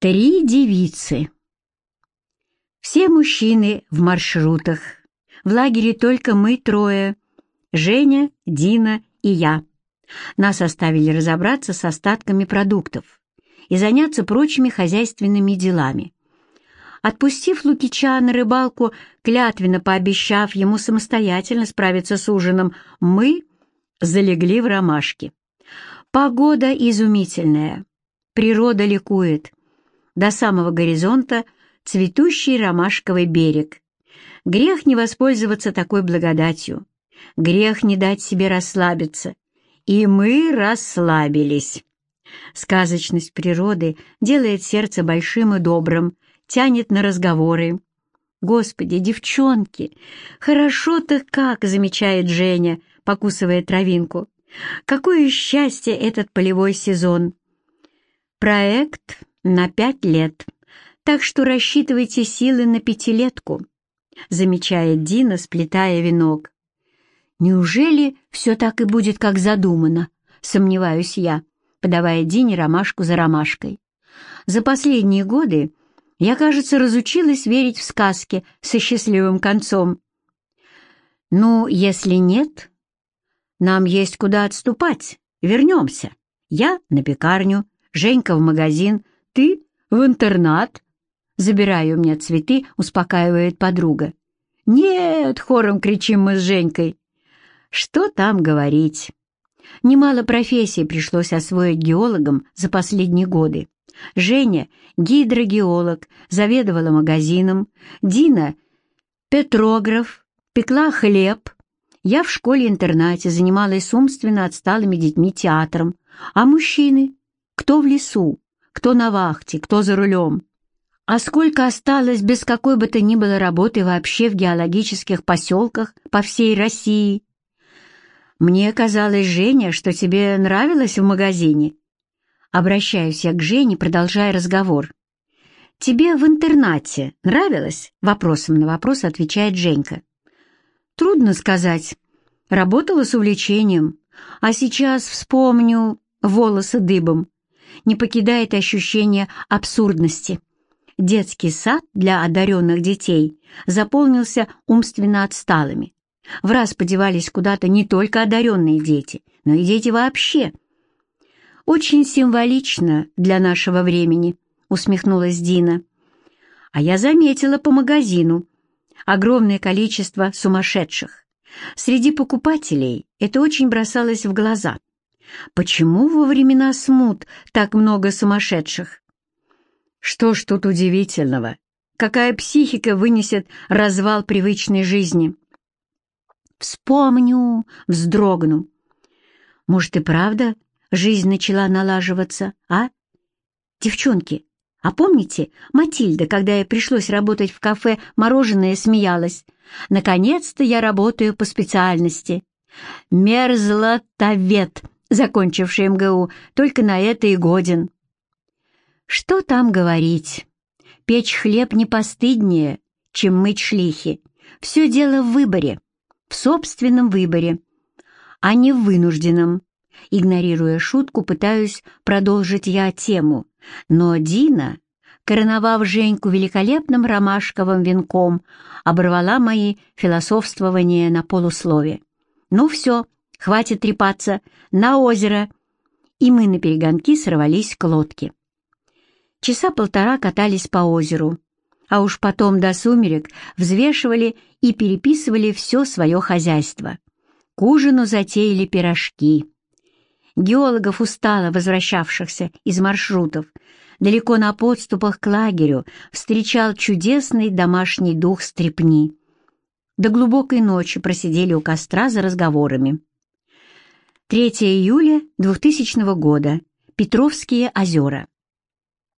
Три девицы. Все мужчины в маршрутах. В лагере только мы трое. Женя, Дина и я. Нас оставили разобраться с остатками продуктов и заняться прочими хозяйственными делами. Отпустив Лукича на рыбалку, клятвенно пообещав ему самостоятельно справиться с ужином, мы залегли в ромашке. Погода изумительная, природа ликует. До самого горизонта цветущий ромашковый берег. Грех не воспользоваться такой благодатью. Грех не дать себе расслабиться. И мы расслабились. Сказочность природы делает сердце большим и добрым, тянет на разговоры. «Господи, девчонки, хорошо-то как!» — замечает Женя, покусывая травинку. «Какое счастье этот полевой сезон!» «Проект на пять лет, так что рассчитывайте силы на пятилетку», — замечает Дина, сплетая венок. «Неужели все так и будет, как задумано?» — сомневаюсь я, подавая Дине ромашку за ромашкой. За последние годы я, кажется, разучилась верить в сказки со счастливым концом. Ну, если нет, нам есть куда отступать. Вернемся. Я на пекарню, Женька в магазин, ты в интернат. Забираю у меня цветы, успокаивает подруга. «Нет!» — хором кричим мы с Женькой. Что там говорить? Немало профессий пришлось освоить геологам за последние годы. Женя — гидрогеолог, заведовала магазином, Дина — петрограф, пекла хлеб. Я в школе-интернате занималась умственно отсталыми детьми театром. А мужчины? Кто в лесу, кто на вахте, кто за рулем. А сколько осталось без какой бы то ни было работы вообще в геологических поселках по всей России? Мне казалось, Женя, что тебе нравилось в магазине. Обращаюсь я к Жене, продолжая разговор. «Тебе в интернате нравилось?» Вопросом на вопрос отвечает Женька. «Трудно сказать. Работала с увлечением. А сейчас вспомню волосы дыбом. Не покидает ощущение абсурдности. Детский сад для одаренных детей заполнился умственно отсталыми. В раз подевались куда-то не только одаренные дети, но и дети вообще — «Очень символично для нашего времени», — усмехнулась Дина. «А я заметила по магазину огромное количество сумасшедших. Среди покупателей это очень бросалось в глаза. Почему во времена смут так много сумасшедших?» «Что ж тут удивительного? Какая психика вынесет развал привычной жизни?» «Вспомню, вздрогну. Может, и правда жизнь начала налаживаться, а? Девчонки, а помните, Матильда, когда ей пришлось работать в кафе, мороженое смеялась? Наконец-то я работаю по специальности. Мерзлотовед, закончивший МГУ, только на это и годен. Что там говорить? Печь хлеб не постыднее, чем мыть шлихи. Все дело в выборе, в собственном выборе, а не в вынужденном. Игнорируя шутку, пытаюсь продолжить я тему, но Дина, короновав Женьку великолепным ромашковым венком, оборвала мои философствования на полуслове. «Ну все, хватит трепаться, на озеро!» И мы на перегонки сорвались к лодке. Часа полтора катались по озеру, а уж потом до сумерек взвешивали и переписывали все свое хозяйство. К ужину затеяли пирожки геологов устало возвращавшихся из маршрутов, далеко на подступах к лагерю встречал чудесный домашний дух стрепни. До глубокой ночи просидели у костра за разговорами. 3 июля 2000 года. Петровские озера.